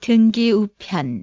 등기 우편.